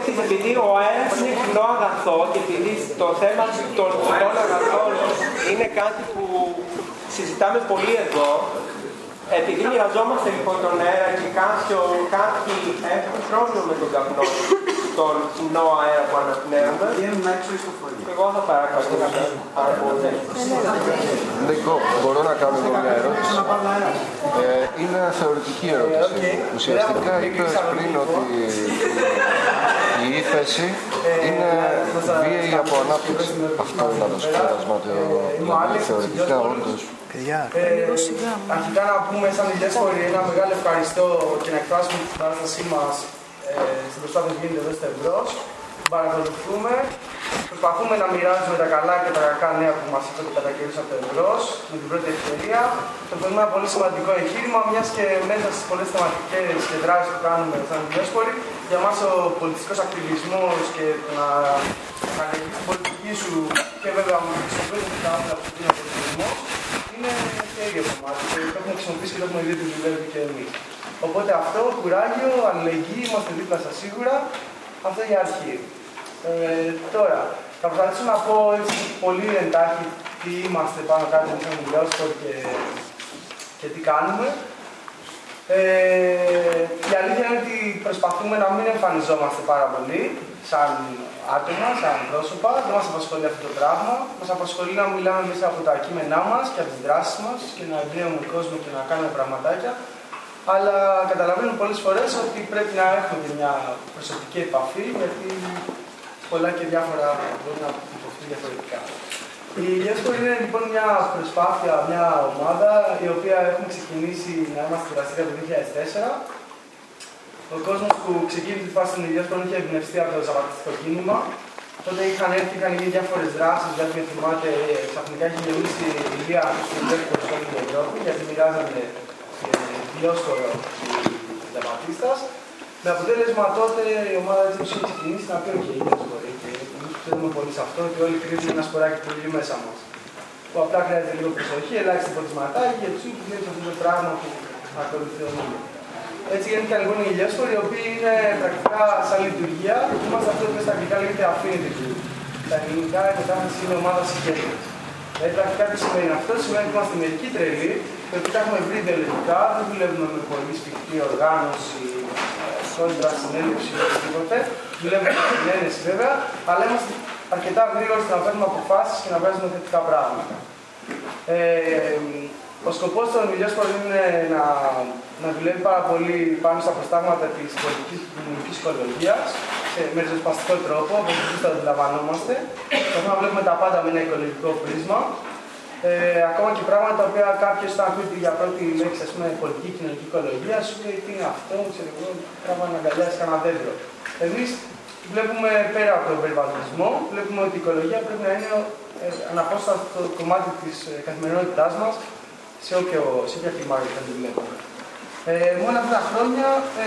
εξής, επειδή ο αέρας είναι κοινό αγαθό και επειδή το θέμα των κοινών αγαθών είναι κάτι που συζητάμε πολύ εδώ, επειδή μοιραζόμαστε λοιπόν τον αέρα και κάποιο, κάποιοι έχουν πρόβλημα με τον καπνό, τον κοινό αέρα που αναπνέουμε, εγώ θα παρακαλώ να Νίκο, μπορώ να κάνω εδώ μια ερώτηση; Ε, είναι θεωρητική ερώτηση. Ουσιαστικά είπες πριν ότι η ύφεση είναι βίαιη από ανάπτυξη. Αυτό είναι το συμπέρασμα δηλαδή θεωρητικά όντως. Παιδιά, ε, αρχικά να πούμε σαν Ηλιέσπορη ένα μεγάλο ευχαριστώ και να εκφράσουμε την παράστασή μας ε, στην προσπάθεια που γίνεται εδώ στο Εμπρός. Παρακολουθούμε. Προσπαθούμε να μοιράζουμε τα καλά και τα κακά νέα που μας είπατε κατά καιρού από το Εμπρός με την πρώτη ευκαιρία. Το θεωρούμε ένα πολύ σημαντικό εγχείρημα, μιας και μέσα στις πολλές θεματικές και δράσεις που κάνουμε σαν Ηλιέσπορη, για μα ο πολιτιστικός ακτιβισμός και το να καλλιεργήσει την πολιτική σου και βέβαια με τι οποίε δεν κάνουμε από τον πολιτισμό είναι χέρι από εμάς και το έχουμε χρησιμοποιήσει και το έχουμε δει ότι δουλεύει και εμείς. Οπότε αυτό, κουράγιο, αλληλεγγύη, είμαστε δίπλα σας σίγουρα. Αυτό για αρχή. Ε, τώρα, θα προσπαθήσω να πω έτσι πολύ εντάχει τι είμαστε πάνω κάτω εμείς σαν και, και τι κάνουμε. Ε, η αλήθεια είναι ότι προσπαθούμε να μην εμφανιζόμαστε πάρα πολύ σαν άτομα, σαν πρόσωπα. Δεν μας απασχολεί αυτό το πράγμα. Μας απασχολεί να μιλάμε μέσα από τα κείμενά μας και από τις δράσεις μας και να εμπνέουμε κόσμος και να κάνουμε πραγματάκια. Αλλά καταλαβαίνουμε πολλές φορές ότι πρέπει να έχουμε και μια προσωπική επαφή, γιατί πολλά και διάφορα μπορεί να υποθούν διαφορετικά. Η Γεύσκο είναι λοιπόν μια προσπάθεια, μια ομάδα η οποία έχουμε ξεκινήσει να είμαστε δραστήρια το 2004. Ο κόσμος που ξεκίνησε τη φάση των Γεύσκο είχε εμπνευστεί από το ζαπατιστικό κίνημα. Τότε είχαν έρθει, είχαν γίνει διάφορες δράσεις, γιατί με θυμάται, ξαφνικά είχε γεμίσει η ηλία του Λεύκο σε όλη την Ευρώπη, γιατί μοιράζανε διόσχορο ζαπατίστα. Με αποτέλεσμα τότε η ομάδα έτσι είχε ξεκινήσει να πει: OK, ξέρουμε πολύ σε αυτό και όλοι κρύβουν ένα σποράκι πολύ μέσα μας. Που απλά χρειάζεται λίγο προσοχή, ελάχιστη φωτισματάκι και τους που αυτό το πράγμα που ακολουθεί ο νου. Έτσι γεννήθηκαν λοιπόν οι ηλιόσφοροι, οι οποίοι είναι πρακτικά σαν λειτουργία. Είμαστε αυτό που στα αγγλικά λέγεται affinity group. Στα ελληνικά η μετάφραση είναι ομάδα συγκέντρωση. Δηλαδή πρακτικά τι σημαίνει αυτό, σημαίνει ότι είμαστε μερικοί τρελοί, και ότι τα έχουμε βρει ιδεολογικά, δεν δουλεύουμε με πολύ σφιχτή οργάνωση, κόντρα, συνέλευση ή οτιδήποτε. Δουλεύουμε με συνένεση βέβαια, αλλά είμαστε αρκετά γρήγοροι στο να παίρνουμε αποφάσεις και να βγάζουμε θετικά πράγματα. Ε, ο σκοπός των Μιλιόσπορ είναι να, να δουλεύει πάρα πολύ πάνω στα προστάγματα της πολιτικής και κοινωνική οικολογίας με ριζοσπαστικό τρόπο, όπως το αντιλαμβανόμαστε. Προσπαθούμε να βλέπουμε τα πάντα με ένα οικολογικό πρίσμα ε, ακόμα και πράγματα τα οποία κάποιο θα ακούει για πρώτη λέξη, ας πούμε, πολιτική κοινωνική οικολογία, σου λέει τι είναι αυτό, ξέρω εγώ, πράγμα να αγκαλιάσει κανένα δέντρο. Εμείς βλέπουμε πέρα από τον περιβαλλοντισμό, βλέπουμε ότι η οικολογία πρέπει να είναι ε, αναπόστατο κομμάτι της ε, καθημερινότητάς μας σε, όποιο, σε όποια κλιμάκια θα τη βλέπουμε. Ε, μόνο αυτά τα χρόνια ε,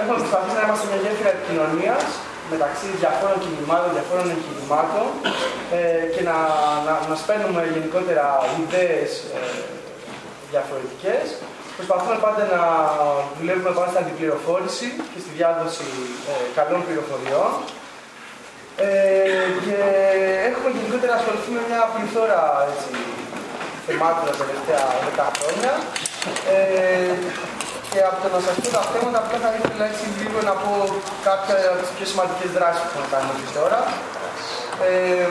έχουμε προσπαθήσει να είμαστε μια γέφυρα επικοινωνία μεταξύ διαφόρων κινημάτων, διαφόρων εγχειρημάτων ε, και να, να, να σπαίνουμε γενικότερα ιδέες ε, διαφορετικές. Προσπαθούμε πάντα να δουλεύουμε πάνω στην αντιπληροφόρηση και στη διάδοση ε, καλών πληροφοριών. Ε, και έχουμε γενικότερα ασχοληθεί με μια πληθώρα έτσι, θεμάτων τα τελευταία 10 χρόνια. Ε, και από το να σας πω τα θέματα, απλά θα ήθελα έτσι λίγο να πω κάποια από τις πιο σημαντικές δράσεις που έχουμε κάνει μέχρι τώρα. Ε,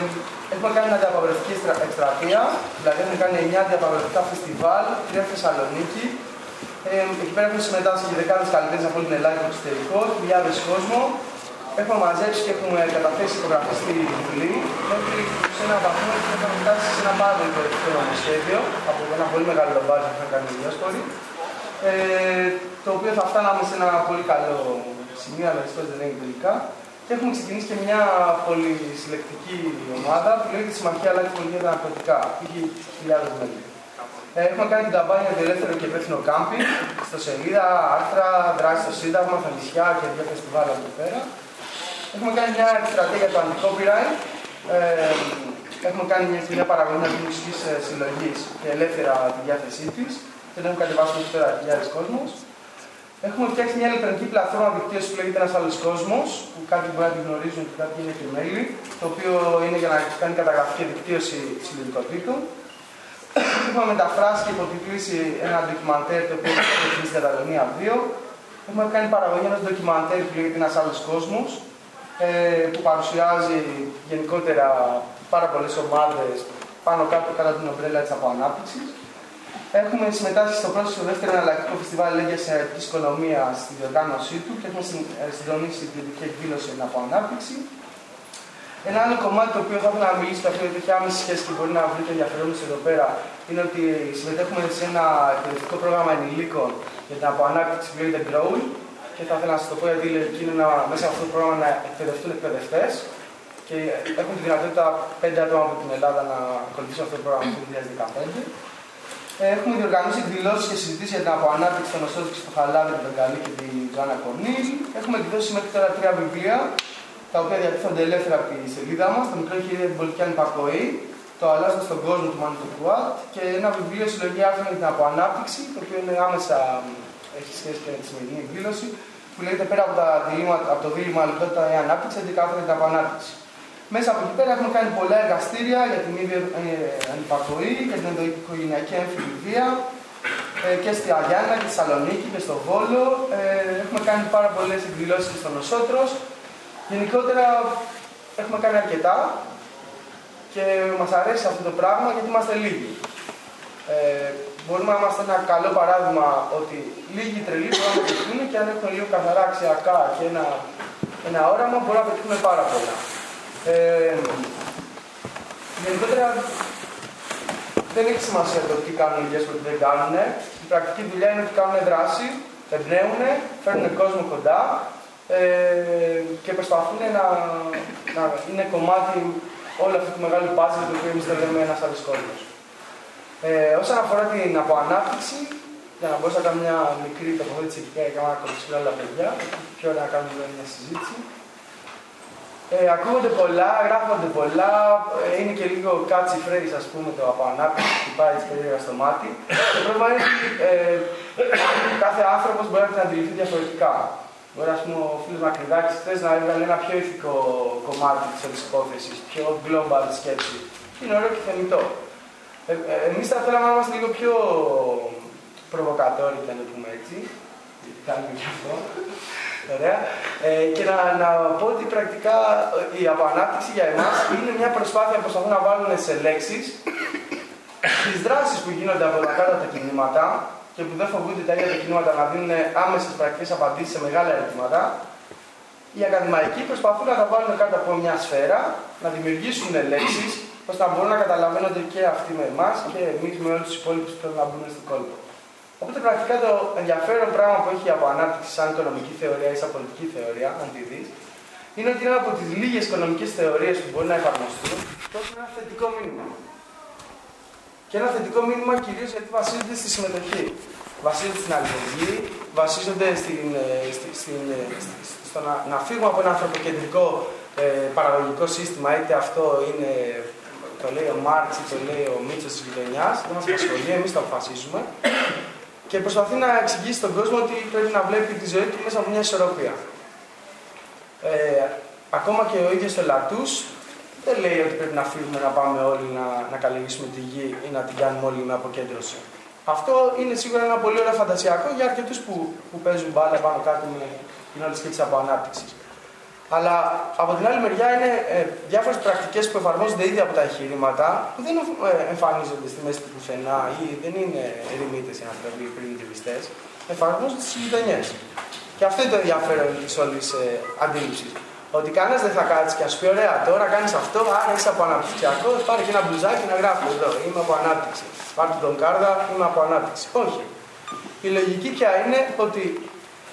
έχουμε κάνει μια διαπαγορευτική εκστρατεία, δηλαδή έχουμε κάνει 9 διαπαγορευτικά φεστιβάλ, 3 Θεσσαλονίκη. Ε, εκεί πέρα έχουν συμμετάσχει και δεκάδες καλλιτέχνες από όλη την Ελλάδα και το εξωτερικό, χιλιάδες κόσμο. Έχουμε μαζέψει και έχουμε καταθέσει υπογραφή στη Βουλή. Μέχρι σε ένα βαθμό έχουμε φτάσει σε ένα πάρα πολύ προεκτικό νομοσχέδιο από ένα πολύ μεγάλο μπάζι που θα κάνει η Διόσπορη ε, το οποίο θα φτάναμε σε ένα πολύ καλό σημείο, αλλά δυστυχώς δεν έγινε τελικά. Και έχουμε ξεκινήσει και μια πολυσυλλεκτική ομάδα που λέγεται Συμμαχία Αλλάζει Πολιτική τα Ναρκωτικά. Έχει χιλιάδες μέλη. Ε, έχουμε κάνει την καμπάνια για ελεύθερο και υπεύθυνο κάμπινγκ, στο σελίδα, άρθρα, δράσει στο Σύνταγμα, στα νησιά και δύο φεστιβάλ εδώ πέρα. Έχουμε κάνει μια εκστρατεία για το anti-copyright. Ε, έχουμε κάνει μια, μια παραγωγή μουσική ε, συλλογή και ελεύθερα τη διάθεσή της δεν έχουν κατεβάσει μέχρι τώρα χιλιάδες κόσμος. Έχουμε φτιάξει μια ηλεκτρονική πλατφόρμα δικτύωσης που λέγεται Ένας Άλλος Κόσμος, που κάποιοι μπορεί να την γνωρίζουν και κάποιοι είναι και μέλη, το οποίο είναι για να κάνει καταγραφή και δικτύωση συλλογικότητων. Έχουμε μεταφράσει και υποτιτλήσει ένα ντοκιμαντέρ το οποίο έχει στην Καταλωνία 2. Έχουμε κάνει παραγωγή ενός ντοκιμαντέρ που λέγεται Ένας Άλλος Κόσμος, ε, που παρουσιάζει γενικότερα πάρα πολλές ομάδες πάνω κάτω κατά την ομπρέλα της αποανάπτυξη. Έχουμε συμμετάσχει στο πρώτο και στο δεύτερο εναλλακτικό φεστιβάλ Λέγια Ενεργειακή Οικονομία στη διοργάνωσή του και έχουμε ε, συντονίσει την ειδική εκδήλωση από ανάπτυξη. Ένα άλλο κομμάτι το οποίο θα ήθελα να μιλήσω, αυτό γιατί έχει άμεση σχέση και μπορεί να βρείτε ενδιαφέρον εδώ πέρα, είναι ότι συμμετέχουμε σε ένα εκπαιδευτικό πρόγραμμα ενηλίκων για την αποανάπτυξη που λέγεται Grow. Και θα ήθελα να σας το πω γιατί είναι να, μέσα από αυτό το πρόγραμμα να εκπαιδευτούν εκπαιδευτές. Και έχουν τη δυνατότητα πέντε άτομα από την Ελλάδα να ακολουθήσουν αυτό το πρόγραμμα το 2015. Έχουμε διοργανώσει εκδηλώσεις και συζητήσεις για την αποανάπτυξη των και στο Χαλάδι, τον Μπεγκαλή και την Τζοάννα Κορνίλ. Έχουμε εκδώσει μέχρι τώρα τρία βιβλία, τα οποία διατίθενται ελεύθερα από τη σελίδα μας. Το μικρό χειρίδιο την πολιτική ανυπακοή, το Αλλάζοντα στον κόσμο του Μάνου Κουάτ και ένα βιβλίο συλλογή άρθρων για την αποανάπτυξη, το οποίο είναι άμεσα έχει σχέση και με τη σημερινή εκδήλωση, που λέγεται πέρα από, τα διλήμματα, από το δίλημα λιτότητα ή ανάπτυξη, αντικάθεται την αποανάπτυξη. Μέσα από εκεί πέρα έχουμε κάνει πολλά εργαστήρια για την ίδια ε, ανυπακοή, για την ενδοοικογενειακή έμφυλη βία ε, και στη Αγιάννα και στη Θεσσαλονίκη και στο Βόλο. Ε, έχουμε κάνει πάρα πολλές εκδηλώσεις στο Νοσότρος. Γενικότερα έχουμε κάνει αρκετά και μας αρέσει αυτό το πράγμα γιατί είμαστε λίγοι. Ε, μπορούμε να είμαστε ένα καλό παράδειγμα ότι λίγοι τρελοί μπορούν να πετύχουν και αν έχουν λίγο καθαρά αξιακά και ένα, ένα όραμα μπορούν να πετύχουν πάρα πολλά. Ε, γενικότερα δεν έχει σημασία το τι κάνουν οι και τι δεν κάνουν. Η πρακτική δουλειά είναι ότι κάνουν δράση, εμπνέουν, φέρνουν κόσμο κοντά ε, και προσπαθούν να, να είναι κομμάτι όλο αυτό το μεγάλο μπάτζετ το οποίο εμείς δεν λέμε ένας άλλος κόσμος. Ε, όσον αφορά την αποανάπτυξη, για να μπορούσα να κάνω μια μικρή τοποθέτηση εκεί πέρα και να ακολουθήσω όλα τα παιδιά, πιο ωραία να κάνουμε μια συζήτηση. Ε, ακούγονται πολλά, γράφονται πολλά, ε, είναι και λίγο κάτσι φρέδι, ας πούμε, το από ανάπτυξη που πάει περίεργα στο μάτι. Το πρόβλημα είναι ότι ε, κάθε άνθρωπος μπορεί να την αντιληφθεί διαφορετικά. Μπορεί, ας πούμε, ο φίλος Μακρυδάκης θες να έβγαλε ένα πιο ηθικό κομμάτι της όλη υπόθεση, πιο global σκέψη. Είναι ωραίο και θεμητό. Ε, ε, Εμείς θα θέλαμε να είμαστε λίγο πιο προβοκατόροι, να το πούμε έτσι. Γιατί κάνουμε και αυτό. Ωραία. Ε, και να, να πω ότι πρακτικά η αποανάπτυξη για εμάς είναι μια προσπάθεια που προσπαθούν να βάλουν σε λέξεις τις δράσεις που γίνονται από τα κάτω τα κινήματα και που δεν φοβούνται τα ίδια τα κινήματα να δίνουν άμεσες πρακτικές απαντήσεις σε μεγάλα ερωτήματα. Οι ακαδημαϊκοί προσπαθούν να τα βάλουν κάτω από μια σφαίρα, να δημιουργήσουν λέξεις ώστε να μπορούν να καταλαβαίνονται και αυτοί με εμάς και εμείς με όλους τους υπόλοιπους που θέλουν να μπουν στην κόλπο. Οπότε πρακτικά το ενδιαφέρον πράγμα που έχει από ανάπτυξη σαν οικονομική θεωρία ή σαν πολιτική θεωρία, αν τη δεις, είναι ότι είναι από τις λίγες οικονομικές θεωρίες που μπορεί να εφαρμοστούν, τόσο ένα θετικό μήνυμα. Και ένα θετικό μήνυμα κυρίως γιατί βασίζεται στη συμμετοχή. Βασίζονται στην αλληλεγγύη, βασίζονται στην, ε, στην, στην, ε, στο να, να φύγουμε από ένα ανθρωποκεντρικό ε, παραγωγικό σύστημα, είτε αυτό είναι, το λέει ο Μάρξ ή το λέει ο Μίτσος της γειτονιάς, δεν μας απασχολεί, εμείς το αποφασίζουμε και προσπαθεί να εξηγήσει στον κόσμο ότι πρέπει να βλέπει τη ζωή του μέσα από μια ισορροπία. Ε, ακόμα και ο ίδιος ο Λατούς δεν λέει ότι πρέπει να φύγουμε να πάμε όλοι να, να καλλιεργήσουμε τη γη ή να την κάνουμε όλοι με αποκέντρωση. Αυτό είναι σίγουρα ένα πολύ ωραίο φαντασιακό για αρκετούς που, που παίζουν μπάλα πάνω κάτω με την όλη σκέψη από ανάπτυξη. Αλλά από την άλλη μεριά είναι ε, διάφορες πρακτικές που εφαρμόζονται ήδη από τα εγχειρήματα που δεν ε, εμφανίζονται στη μέση του πουθενά ή δεν είναι ερημίτες οι άνθρωποι ή πριμιτιβιστέ. Εφαρμόζονται στις γειτονιές. Και αυτό είναι το ενδιαφέρον της όλης ε, αντίληψης. Ότι κανένας δεν θα κάτσει και α πει: Ωραία, τώρα κάνεις αυτό, άρα είσαι από αναπτυξιακό, πάρει και ένα μπλουζάκι να γράφει εδώ. Είμαι από ανάπτυξη. Πάρει τον κάρδα, είμαι από ανάπτυξη. Όχι. Η λογική πια είναι ότι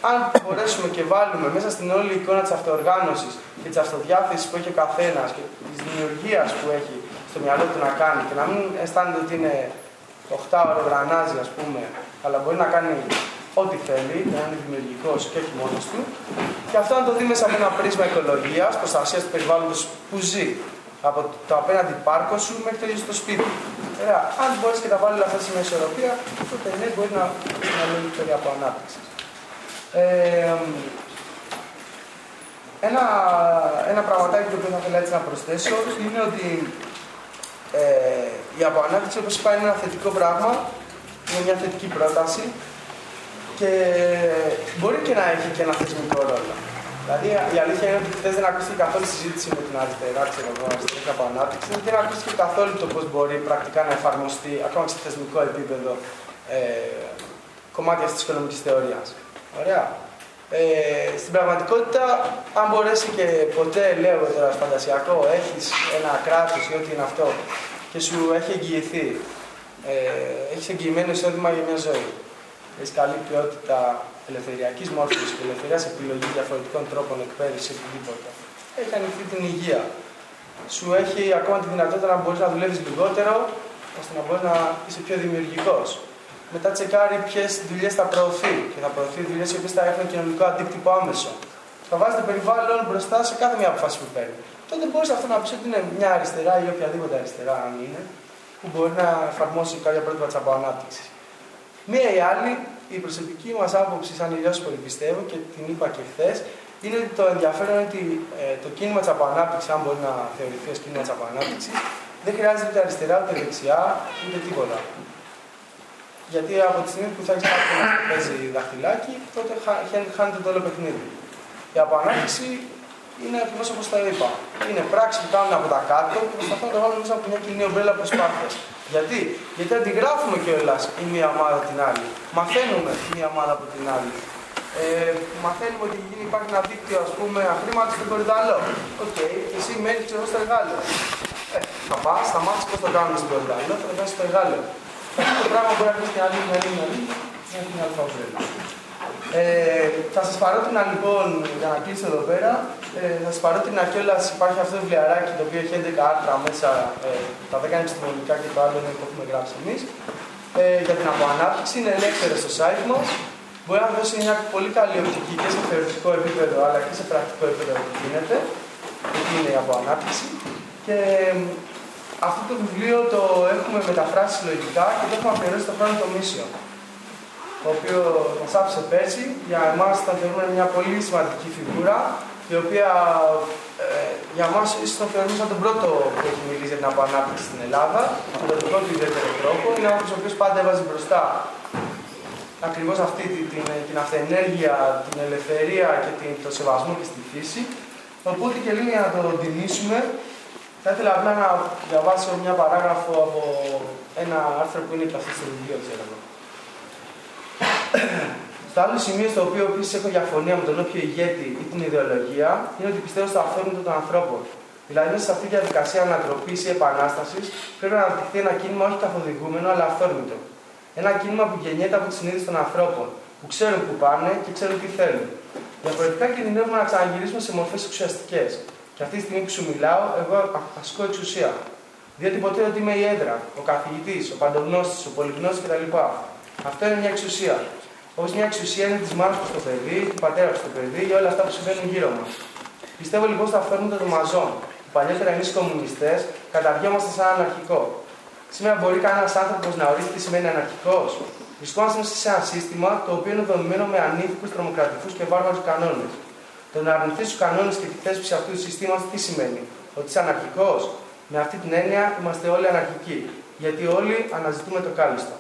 αν μπορέσουμε και βάλουμε μέσα στην όλη εικόνα της αυτοοργάνωσης και της αυτοδιάθεσης που έχει ο καθένας και της δημιουργίας που έχει στο μυαλό του να κάνει και να μην αισθάνεται ότι είναι 8ωρο γρανάζι, ας πούμε, αλλά μπορεί να κάνει ό,τι θέλει, να είναι δημιουργικός και όχι μόνος του. Και αυτό να το δει μέσα από ένα πρίσμα οικολογίας, προστασίας του περιβάλλοντος που ζει. Από το απέναντι πάρκο σου μέχρι το ίδιο στο σπίτι. Ωραία. Αν μπορείς και τα βάλεις όλα αυτά σε μια ισορροπία, τότε ναι, μπορεί να, να λέει από ανάπτυξης. Ε, ένα, ένα πραγματάκι που θα ήθελα έτσι να προσθέσω είναι ότι ε, η αποανάπτυξη, όπως είπα, είναι ένα θετικό πράγμα, είναι μια θετική πρόταση και μπορεί και να έχει και ένα θεσμικό ρόλο. Δηλαδή η αλήθεια είναι ότι χθες δεν ακούστηκε καθόλου συζήτηση με την αριστερά, ξέρω εγώ, αριστερή αποανάπτυξη, δεν ακούστηκε καθόλου το πώς μπορεί πρακτικά να εφαρμοστεί ακόμα και σε θεσμικό επίπεδο ε, κομμάτια της οικονομικής θεωρίας. Ωραία. Ε, στην πραγματικότητα, αν μπορέσει και ποτέ, λέω τώρα φαντασιακό, έχεις ένα κράτος ή ό,τι είναι αυτό και σου έχει εγγυηθεί, ε, έχεις εγγυημένο εισόδημα για μια ζωή. Έχεις καλή ποιότητα ελευθεριακής μόρφωσης και ελευθερίας επιλογής διαφορετικών τρόπων εκπαίδευσης οτιδήποτε. Έχει ανοιχτεί την υγεία. Σου έχει ακόμα τη δυνατότητα να μπορείς να δουλεύεις λιγότερο, ώστε να μπορείς να είσαι πιο δημιουργικός μετά τσεκάρει ποιες δουλειές θα προωθεί και θα προωθεί δουλειές οι οποίες θα έχουν κοινωνικό αντίκτυπο άμεσο. Θα βάζει το περιβάλλον μπροστά σε κάθε μια αποφάση που παίρνει. Τότε μπορείς αυτό να πεις ότι είναι μια αριστερά ή οποιαδήποτε αριστερά, αν είναι, που μπορεί να εφαρμόσει κάποια πρότυπα της αποανάπτυξης. Μία ή άλλη, η προσωπική μας άποψη, σαν ηλιόσπορη πιστεύω και την είπα και χθες, είναι ότι το ενδιαφέρον είναι ότι ε, το κίνημα της αποανάπτυξης, αν μπορεί να θεωρηθεί ως κίνημα της αποανάπτυξης, δεν χρειάζεται ούτε αριστερά, ούτε δεξιά, ούτε τίποτα. Γιατί από τη στιγμή που θα έχεις κάποιο να παίζει δαχτυλάκι, τότε χάνεται το όλο παιχνίδι. Η αποανάπτυξη είναι ακριβώς όπως τα είπα. Είναι πράξη που κάνουν από τα κάτω και προσπαθούν να το βάλουν μέσα από μια κοινή ομπρέλα προσπάθειας. Γιατί; Γιατί αντιγράφουμε κιόλας η μία ομάδα την άλλη. Μαθαίνουμε η μία ομάδα από την άλλη. Ε, μαθαίνουμε ότι υπάρχει ένα δίκτυο ας πούμε αχρήματο στον Κορυδαλλό. OK, okay, εσύ μένεις ξέρω στο Αιγάλεω. Ε, θα πας, θα μάθεις πώς το κάνουμε στον Κορυδαλλό, θα το κάνεις στο Αιγάλεω. Αυτό το πράγμα μπορεί να πει στην άλλη, μια άλλη, μια άλλη, μια άλλη ε, θα σας παρότρινα λοιπόν, για να κλείσω εδώ πέρα, ε, θα σας παρότρινα κιόλα υπάρχει αυτό το βιβλιαράκι το οποίο έχει 11 άρθρα μέσα, ε, τα 10 είναι επιστημονικά και το άλλο είναι που έχουμε γράψει εμείς. Ε, για την αποανάπτυξη, είναι ελεύθερο στο site μας. Μπορεί να δώσει μια πολύ καλή οπτική και σε θεωρητικό επίπεδο αλλά και σε πρακτικό επίπεδο που γίνεται. Τι είναι η αποανάπτυξη. Και αυτό το βιβλίο το έχουμε μεταφράσει συλλογικά και το έχουμε αφιερώσει στο χρόνο το Μίσιο. Το οποίο μας άφησε πέρσι. Για εμάς θα θεωρούμε μια πολύ σημαντική φιγούρα, η οποία ε, για εμά ίσως το θεωρούμε σαν τον πρώτο που έχει μιλήσει για την απανάπτυξη στην Ελλάδα, με τον δικό του ιδιαίτερο τρόπο. Είναι άνθρωπος ο οποίος πάντα έβαζε μπροστά ακριβώς αυτή την, την, την αυτενέργεια, την ελευθερία και την, το σεβασμό και στη φύση. Οπότε και λίγο για να το τιμήσουμε, θα ήθελα απλά να διαβάσω μια παράγραφο από ένα άρθρο που είναι και αυτό στο βιβλίο, ξέρω εγώ. Στο άλλο σημείο στο οποίο επίσης έχω διαφωνία με τον όποιο ηγέτη ή την ιδεολογία είναι ότι πιστεύω στο αυθόρμητο των ανθρώπων. Δηλαδή, σε αυτή τη διαδικασία ανατροπής ή επανάστασης πρέπει να αναπτυχθεί ένα κίνημα όχι καθοδηγούμενο, αλλά αυθόρμητο. Ένα κίνημα που γεννιέται από τη συνείδηση των ανθρώπων, που ξέρουν που πάνε και ξέρουν τι θέλουν. Διαφορετικά κινδυνεύουμε να ξαναγυρίσουμε σε μορφές ουσιαστικές, και αυτή τη στιγμή που σου μιλάω, εγώ ασκώ εξουσία. Διότι ποτέ ότι είμαι η έδρα, ο καθηγητής, ο παντογνώστης, ο πολυγνώστης κτλ. Αυτό είναι μια εξουσία. Όπω μια εξουσία είναι της μάνας στο παιδί, του πατέρα στο παιδί για όλα αυτά που συμβαίνουν γύρω μας. Πιστεύω λοιπόν στο αυθόρμητο των μαζών, που παλιότερα εμείς οι κομμουνιστές καταργιόμαστε σαν αναρχικό. Σήμερα μπορεί κανένας άνθρωπος να ορίσει τι σημαίνει αναρχικός. Βρισκόμαστε μέσα σε ένα σύστημα το οποίο είναι δομημένο με ανήθικους, τρομοκρατικούς και βάρβαρους κανόνες. Το να αρνηθείς τους κανόνες και τη θέσπιση αυτού του συστήματος τι σημαίνει, Ότι είσαι αναρχικός. Με αυτή την έννοια είμαστε όλοι αναρχικοί. Γιατί όλοι αναζητούμε το κάλιστο.